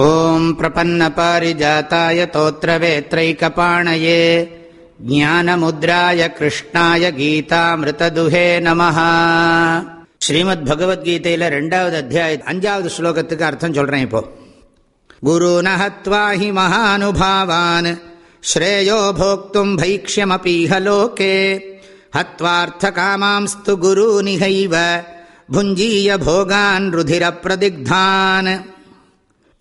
ॐ प्रपन्नपारिजाताय तोत्रवेत्रैकपाणये ज्ञानमुद्राय कृष्णाय கீதாமிருததுஹே நமः ஸ்ரீமத் பகவத்கீதையில ரெண்டாவது அத்தியாய அஞ்சாவது ஸ்லோகத்துக்கு அர்த்தம் சொல்றேன் இப்போ குரு நஹத்வா ஹி மகானுபாவான் ஸ்ரேயோ போக்தும் பைக்ஷமபீஹ லோகே ஹத்வார்த்த காமாம்ஸ்து குரு நிகைவ புஞ்சீய போகான் ருதிர பிரதிக்தான்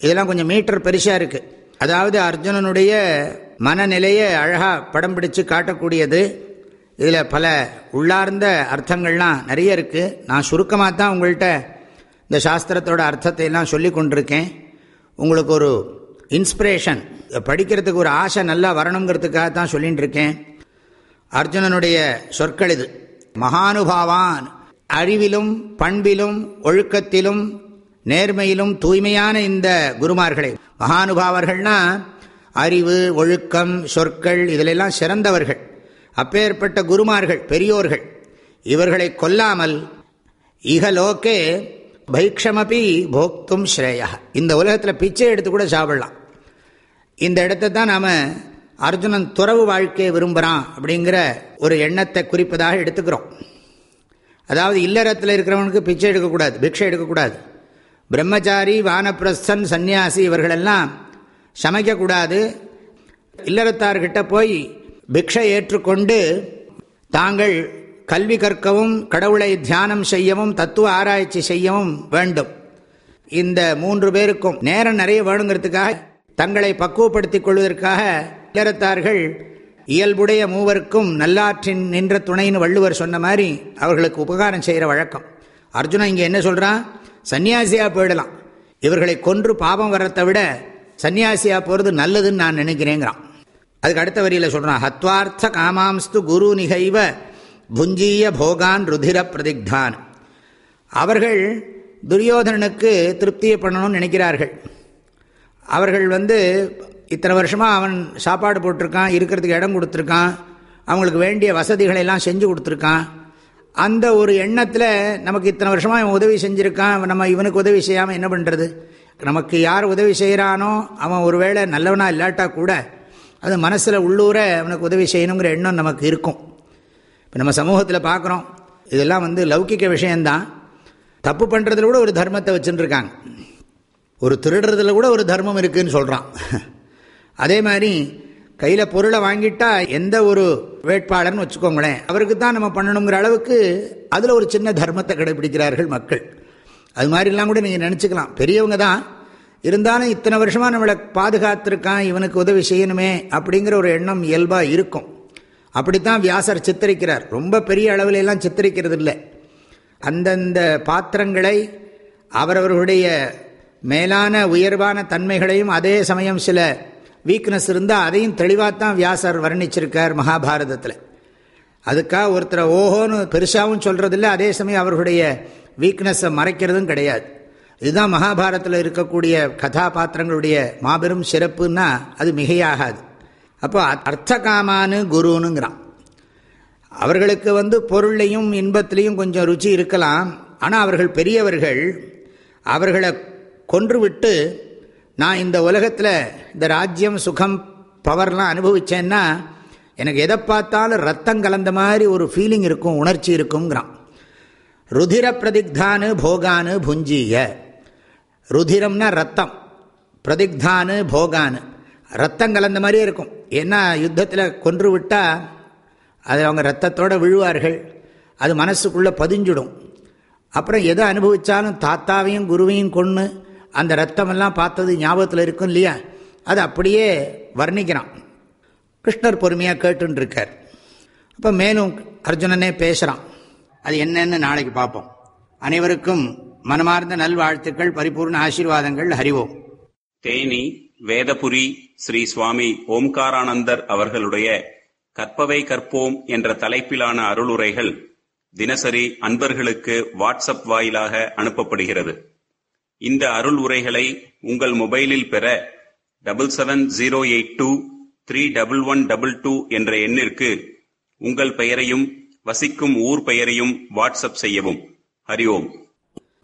இதெல்லாம் கொஞ்சம் மீட்டர் பெருசாக இருக்குது அதாவது அர்ஜுனனுடைய மனநிலையை அழகாக படம் பிடிச்சு காட்டக்கூடியது. இதில் பல உள்ளார்ந்த அர்த்தங்கள்லாம் நிறைய இருக்குது நான் சுருக்கமாக தான் உங்கள்கிட்ட இந்த சாஸ்திரத்தோட அர்த்தத்தை எல்லாம் சொல்லி கொண்டிருக்கேன். உங்களுக்கு ஒரு இன்ஸ்பிரேஷன் படிக்கிறதுக்கு ஒரு ஆசை நல்லா வரணுங்கிறதுக்காக தான் சொல்லிகிட்டு இருக்கேன். அர்ஜுனனுடைய சொற்கள் இது. மகானுபாவான் அறிவிலும் பண்பிலும் ஒழுக்கத்திலும் நேர்மையிலும் தூய்மையான இந்த குருமார்களை. மகானுபாவர்கள்னா அறிவு ஒழுக்கம் சொற்கள் இதிலெல்லாம் சிறந்தவர்கள். அப்பேற்பட்ட குருமார்கள் பெரியோர்கள். இவர்களை கொல்லாமல் இகலோக்கே பைக்ஷமபி போக்தும் ஸ்ரேயா. இந்த உலகத்தில் பிச்சை எடுத்து கூட சாப்பிடலாம். இந்த இடத்தை தான் நாம் அர்ஜுனன் துறவு வாழ்க்கையை விரும்புகிறான் அப்படிங்கிற ஒரு எண்ணத்தை குறிப்பதாக எடுத்துக்கிறோம். அதாவது இல்லறத்தில் இருக்கிறவனுக்கு பிச்சை எடுக்கக்கூடாது பிக்ஷை எடுக்கக்கூடாது. பிரம்மச்சாரி வானப்பிரஸ்தன் சன்னியாசி இவர்களெல்லாம் சமைக்கக்கூடாது. இல்லறத்தார்கிட்ட போய் பிக்ஷை ஏற்றுக்கொண்டு தாங்கள் கல்வி கற்கவும் கடவுளை தியானம் செய்யவும் தத்துவ ஆராய்ச்சி செய்யவும் வேண்டும். இந்த மூன்று பேருக்கும் நேரம் நிறைய வேணுங்கிறதுக்காக தங்களை பக்குவப்படுத்திக் கொள்வதற்காக இல்லறத்தார்கள் இயல்புடைய மூவருக்கும் நல்லாற்றின் நின்ற துணைன்னு வள்ளுவர் சொன்ன மாதிரி அவர்களுக்கு உபகாரம் செய்கிற வழக்கம். அர்ஜுனன் இங்கே என்ன சொல்கிறான் சன்னியாசியாக போயிடலாம். இவர்களை கொன்று பாபம் வரத்தை விட சன்னியாசியாக போகிறது நல்லதுன்னு நான் நினைக்கிறேங்கிறான். அதுக்கு அடுத்த வரியில் சொல்கிறான் ஹத்வார்த்த காமாம்ஸ்து குரு நிகைவ புஞ்சீய போகான் ருதிர பிரதிக்தான். அவர்கள் துரியோதனனுக்கு திருப்தியை பண்ணணும்னு நினைக்கிறார்கள். அவர்கள் வந்து இத்தனை வருஷமாக அவன் சாப்பாடு போட்டிருக்கான் இருக்கிறதுக்கு இடம் கொடுத்துருக்கான் அவங்களுக்கு வேண்டிய வசதிகளை எல்லாம் செஞ்சு கொடுத்துருக்கான். அந்த ஒரு எண்ணத்தில் நமக்கு இத்தனை வருஷமாக இவன் உதவி செஞ்சுருக்கான் நம்ம இவனுக்கு உதவி செய்யாமல் என்ன பண்ணுறது நமக்கு யார் உதவி செய்கிறானோ அவன் ஒருவேளை நல்லவனாக இல்லாட்டா கூட அது மனசில் உள்ளூர அவனுக்கு உதவி செய்யணுங்கிற எண்ணம் நமக்கு இருக்கும். இப்போ நம்ம சமூகத்தில் பார்க்குறோம் இதெல்லாம் வந்து லௌகிக்க விஷயந்தான் தப்பு பண்ணுறதுல கூட ஒரு தர்மத்தை வச்சுட்டுருக்காங்க ஒரு திருடுறதுல கூட ஒரு தர்மம் இருக்குதுன்னு சொல்கிறான் அதே மாதிரி கையில் பொருளை வாங்கிட்டா எந்த ஒரு வேட்பாளர்னு வச்சுக்கோங்களேன். அவருக்கு தான் நம்ம பண்ணணுங்கிற அளவுக்கு அதில் ஒரு சின்ன தர்மத்தை கடைபிடிக்கிறார்கள் மக்கள். அது மாதிரிலாம் கூட நீங்கள் நினச்சிக்கலாம். பெரியவங்க தான். இருந்தாலும் இத்தனை வருஷமாக நம்மளை பாதுகாத்திருக்கான் இவனுக்கு உதவி செய்யணுமே அப்படிங்கிற ஒரு எண்ணம் இயல்பாக இருக்கும். அப்படித்தான் வியாசர் சித்தரிக்கிறார். ரொம்ப பெரிய அளவிலெல்லாம் சித்தரிக்கிறது இல்லை. அந்தந்த பாத்திரங்களை அவரவர்களுடைய மேலான உயர்வான தன்மைகளையும் அதே சமயம் சில வீக்னஸ் இருந்தால் அதையும் தெளிவாக தான் வியாசர் வர்ணிச்சிருக்கார் மகாபாரதத்தில். அதுக்காக ஒருத்தரை ஓஹோன்னு பெருசாகவும் சொல்கிறதில்ல அதே சமயம் அவர்களுடைய வீக்னஸை மறைக்கிறதும் கிடையாது. இதுதான் மகாபாரதத்தில் இருக்கக்கூடிய கதாபாத்திரங்களுடைய மாபெரும் சிறப்புன்னா அது மிகையாகாது. அப்போ அர்த்த காமானு குருனுங்கிறான். அவர்களுக்கு வந்து பொருளையும் இன்பத்திலையும் கொஞ்சம் ருச்சி இருக்கலாம் ஆனால் அவர்கள் பெரியவர்கள் அவர்களை கொன்றுவிட்டு நான் இந்த உலகத்தில் இந்த ராஜ்யம் சுகம் பவர்லாம் அனுபவித்தேன்னா எனக்கு எதை பார்த்தாலும் ரத்தம் கலந்த மாதிரி ஒரு ஃபீலிங் இருக்கும் உணர்ச்சி இருக்குங்கிறான் ருதிர பிரதிக்தானு போகானு புஞ்சிய. ருதிரம்னா ரத்தம் பிரதிக்தானு போகானு. ரத்தம் கலந்த மாதிரியே இருக்கும். ஏன்னா யுத்தத்தில் கொன்று விட்டால் அது அவங்க ரத்தத்தோடு விழுவார்கள். அது மனசுக்குள்ளே பதிஞ்சிடும். அப்புறம் எதை அனுபவித்தாலும் தாத்தாவையும் குருவையும் கொன்று அந்த ரத்தமெல்லாம் பார்த்தது ஞாபகத்தில் இருக்கும் இல்லையா? அது அப்படியே வர்ணிக்கிறான். கிருஷ்ணர் பொறுமையாக கேட்டுருக்கார் அப்போ மேலும் அர்ஜுனனே பேசுகிறான் அது என்னன்னு நாளைக்கு பார்ப்போம். அனைவருக்கும் மனமார்ந்த நல்வாழ்த்துக்கள் பரிபூர்ண ஆசீர்வாதங்கள் ஹரிவோம் தேனி வேதபுரி ஸ்ரீ சுவாமி ஓம்காரானந்தர் அவர்களுடைய கற்பவை கற்போம் என்ற தலைப்பிலான அருளுரைகள் தினசரி அன்பர்களுக்கு வாட்ஸ்அப் வாயிலாக அனுப்பப்படுகிறது. இந்த அருள் உரைகளை உங்கள் மொபைலில் பெற double seven zero eight two three double one double two என்ற எண்ணிற்கு உங்கள் பெயரையும் வசிக்கும் ஊர் பெயரையும் வாட்ஸ்அப் செய்யவும். ஹரி ஓம்.